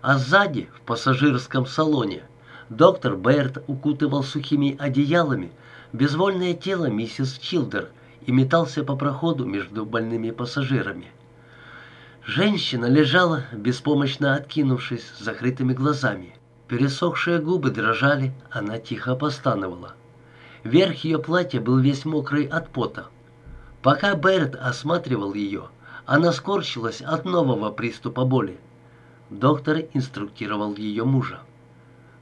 а сзади, в пассажирском салоне, доктор Берт укутывал сухими одеялами безвольное тело миссис Чилдер и метался по проходу между больными пассажирами. Женщина лежала, беспомощно откинувшись, с закрытыми глазами. Пересохшие губы дрожали, она тихо постановала. Верх ее платья был весь мокрый от пота. Пока Берт осматривал ее, она скорчилась от нового приступа боли. Доктор инструктировал ее мужа.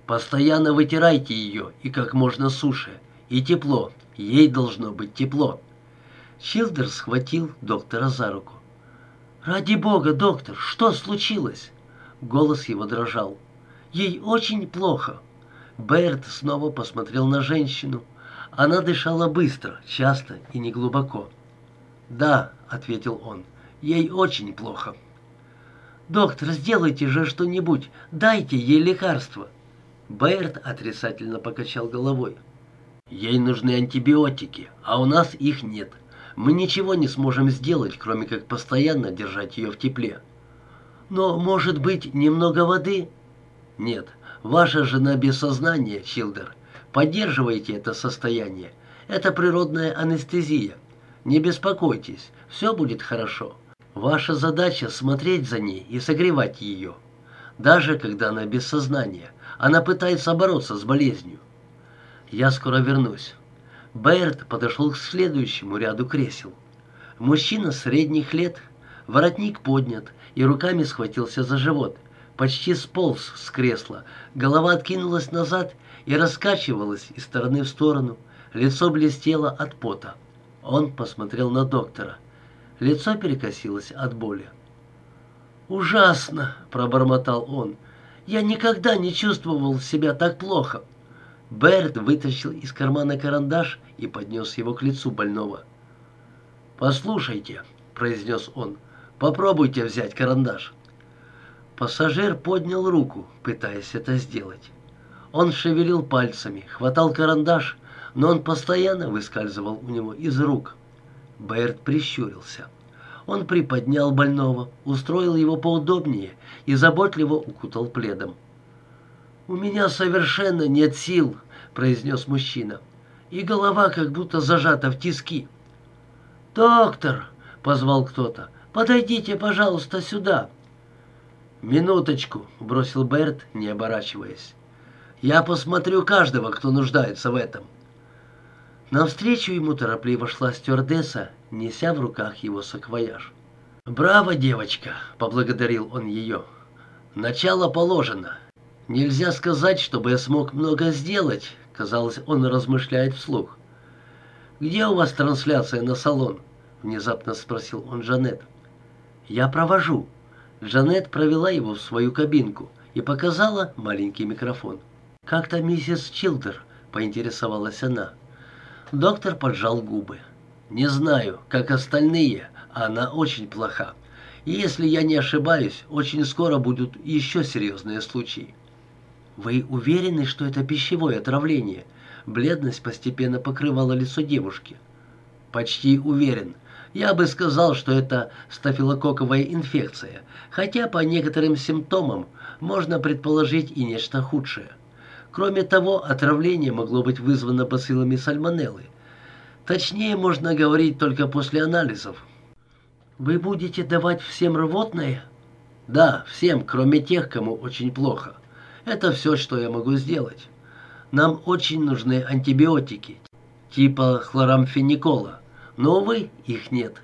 «Постоянно вытирайте ее и как можно суше. И тепло. Ей должно быть тепло». Чилдер схватил доктора за руку. «Ради бога, доктор, что случилось?» Голос его дрожал. «Ей очень плохо». Берт снова посмотрел на женщину. Она дышала быстро, часто и неглубоко. «Да», — ответил он, — «ей очень плохо». «Доктор, сделайте же что-нибудь, дайте ей лекарство». Берт отрицательно покачал головой. «Ей нужны антибиотики, а у нас их нет. Мы ничего не сможем сделать, кроме как постоянно держать ее в тепле». «Но, может быть, немного воды?» «Нет, ваша жена без сознания, Чилдер. Поддерживайте это состояние. Это природная анестезия. Не беспокойтесь, все будет хорошо. Ваша задача смотреть за ней и согревать ее. Даже когда она без сознания, она пытается бороться с болезнью. Я скоро вернусь. Берт подошел к следующему ряду кресел. Мужчина средних лет, воротник поднят и руками схватился за живот, почти сполз с кресла, голова откинулась назад и раскачивалась из стороны в сторону, лицо блестело от пота. Он посмотрел на доктора. Лицо перекосилось от боли. «Ужасно!» — пробормотал он. «Я никогда не чувствовал себя так плохо». Берт вытащил из кармана карандаш и поднес его к лицу больного. «Послушайте», — произнес он, — «попробуйте взять карандаш». Пассажир поднял руку, пытаясь это сделать. Он шевелил пальцами, хватал карандаш, но он постоянно выскальзывал у него из рук. Берт прищурился. Он приподнял больного, устроил его поудобнее и заботливо укутал пледом. «У меня совершенно нет сил», — произнес мужчина, «и голова как будто зажата в тиски». «Доктор!» — позвал кто-то. «Подойдите, пожалуйста, сюда». «Минуточку», — бросил Берт, не оборачиваясь. «Я посмотрю каждого, кто нуждается в этом». Навстречу ему торопливо шла стюардесса, неся в руках его саквояж. «Браво, девочка!» — поблагодарил он ее. «Начало положено. Нельзя сказать, чтобы я смог много сделать», — казалось, он размышляет вслух. «Где у вас трансляция на салон?» — внезапно спросил он Жанет. «Я провожу». Жанет провела его в свою кабинку и показала маленький микрофон. «Как-то миссис Чилдер?» — поинтересовалась она. Доктор поджал губы. «Не знаю, как остальные, она очень плоха. И если я не ошибаюсь, очень скоро будут еще серьезные случаи». «Вы уверены, что это пищевое отравление?» Бледность постепенно покрывала лицо девушки. «Почти уверен. Я бы сказал, что это стафилококковая инфекция, хотя по некоторым симптомам можно предположить и нечто худшее». Кроме того, отравление могло быть вызвано бациллами сальмонеллы. Точнее, можно говорить только после анализов. Вы будете давать всем рвотное? Да, всем, кроме тех, кому очень плохо. Это все, что я могу сделать. Нам очень нужны антибиотики, типа хлорамфеникола, но, увы, их нет.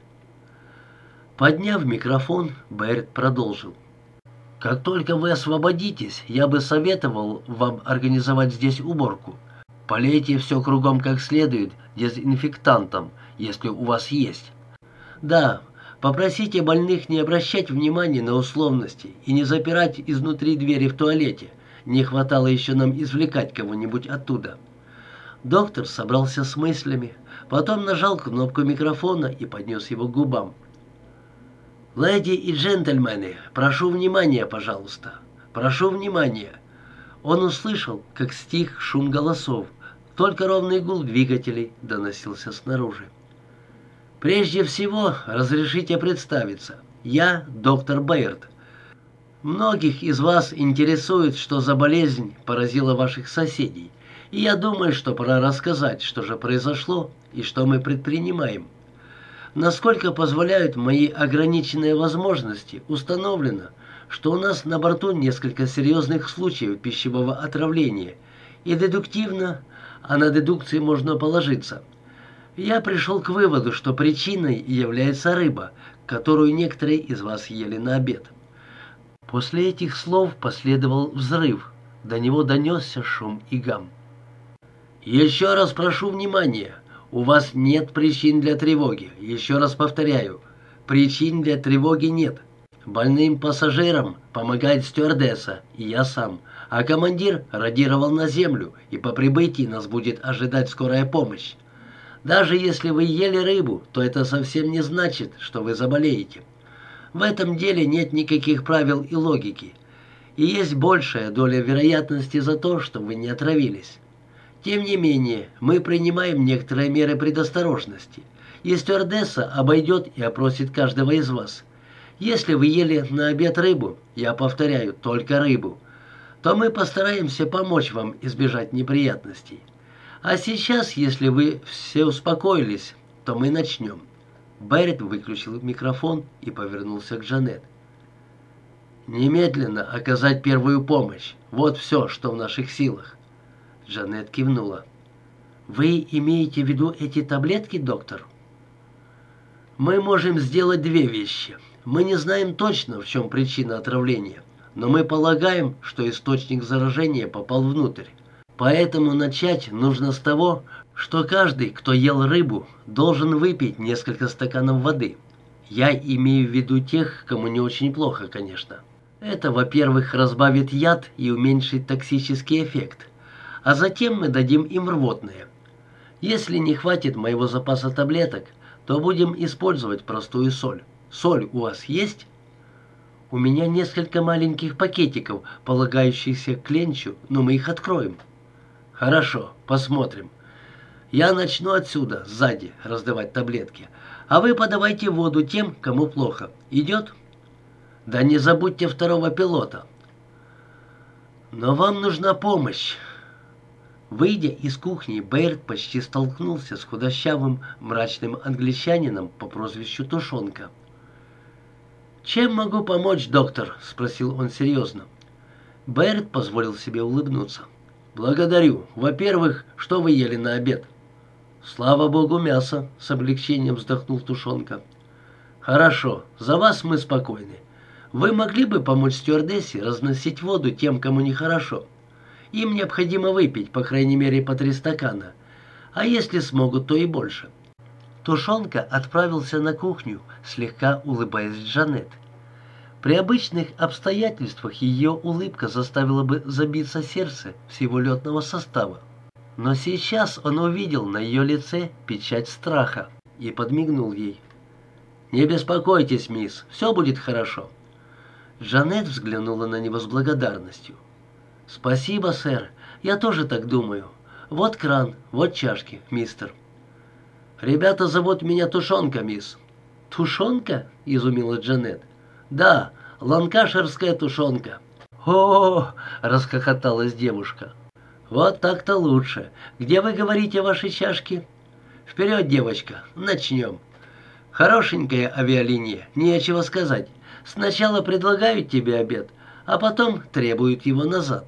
Подняв микрофон, Берт продолжил. Как только вы освободитесь, я бы советовал вам организовать здесь уборку. Полейте все кругом как следует дезинфектантом, если у вас есть. Да, попросите больных не обращать внимания на условности и не запирать изнутри двери в туалете. Не хватало еще нам извлекать кого-нибудь оттуда. Доктор собрался с мыслями, потом нажал кнопку микрофона и поднес его к губам. «Леди и джентльмены, прошу внимания, пожалуйста. Прошу внимания». Он услышал, как стих шум голосов, только ровный гул двигателей доносился снаружи. «Прежде всего, разрешите представиться. Я доктор Бэйрд. Многих из вас интересует, что за болезнь поразила ваших соседей, и я думаю, что пора рассказать, что же произошло и что мы предпринимаем. Насколько позволяют мои ограниченные возможности, установлено, что у нас на борту несколько серьезных случаев пищевого отравления, и дедуктивно, а на дедукции можно положиться. Я пришел к выводу, что причиной является рыба, которую некоторые из вас ели на обед. После этих слов последовал взрыв. До него донесся шум и гам. «Еще раз прошу внимания. У вас нет причин для тревоги. Еще раз повторяю. Причин для тревоги нет. Больным пассажирам помогает стюардесса и я сам. А командир радировал на землю, и по прибытии нас будет ожидать скорая помощь. Даже если вы ели рыбу, то это совсем не значит, что вы заболеете. В этом деле нет никаких правил и логики. И есть большая доля вероятности за то, что вы не отравились. Тем не менее, мы принимаем некоторые меры предосторожности. И стюардесса обойдет и опросит каждого из вас. Если вы ели на обед рыбу, я повторяю, только рыбу, то мы постараемся помочь вам избежать неприятностей. А сейчас, если вы все успокоились, то мы начнем. Берет выключил микрофон и повернулся к Джанет. «Немедленно оказать первую помощь. Вот все, что в наших силах». Джанет кивнула. «Вы имеете в виду эти таблетки, доктор?» «Мы можем сделать две вещи. Мы не знаем точно, в чем причина отравления, но мы полагаем, что источник заражения попал внутрь. Поэтому начать нужно с того, что каждый, кто ел рыбу, должен выпить несколько стаканов воды. Я имею в виду тех, кому не очень плохо, конечно. Это, во-первых, разбавит яд и уменьшит токсический эффект. А затем мы дадим им рвотное. Если не хватит моего запаса таблеток, то будем использовать простую соль. Соль у вас есть? У меня несколько маленьких пакетиков, полагающихся к ленчу, но мы их откроем. Хорошо, посмотрим. Я начну отсюда, сзади, раздавать таблетки. А вы подавайте воду тем, кому плохо. Идет? Да не забудьте второго пилота. Но вам нужна помощь. Выйдя из кухни, Бэйрд почти столкнулся с худощавым, мрачным англичанином по прозвищу Тушонка. «Чем могу помочь, доктор?» — спросил он серьезно. Бэйрд позволил себе улыбнуться. «Благодарю. Во-первых, что вы ели на обед?» «Слава богу, мясо!» — с облегчением вздохнул Тушонка. «Хорошо, за вас мы спокойны. Вы могли бы помочь стюардессе разносить воду тем, кому нехорошо? Им необходимо выпить, по крайней мере, по три стакана. А если смогут, то и больше». Тушонка отправился на кухню, слегка улыбаясь Джанет. При обычных обстоятельствах ее улыбка заставила бы забиться сердце всего летного состава. Но сейчас он увидел на ее лице печать страха и подмигнул ей. «Не беспокойтесь, мисс, все будет хорошо». Джанет взглянула на него с благодарностью. «Спасибо, сэр, я тоже так думаю. Вот кран, вот чашки, мистер». «Ребята зовут меня Тушонка, мисс». «Тушонка?» — изумила Джанет. «Да, ланкашерская тушенка». «О!» — расхохоталась девушка. «Вот так-то лучше. Где вы говорите ваши чашки?» «Вперед, девочка, начнем». «Хорошенькая авиалиния, нечего сказать. Сначала предлагают тебе обед, а потом требуют его назад».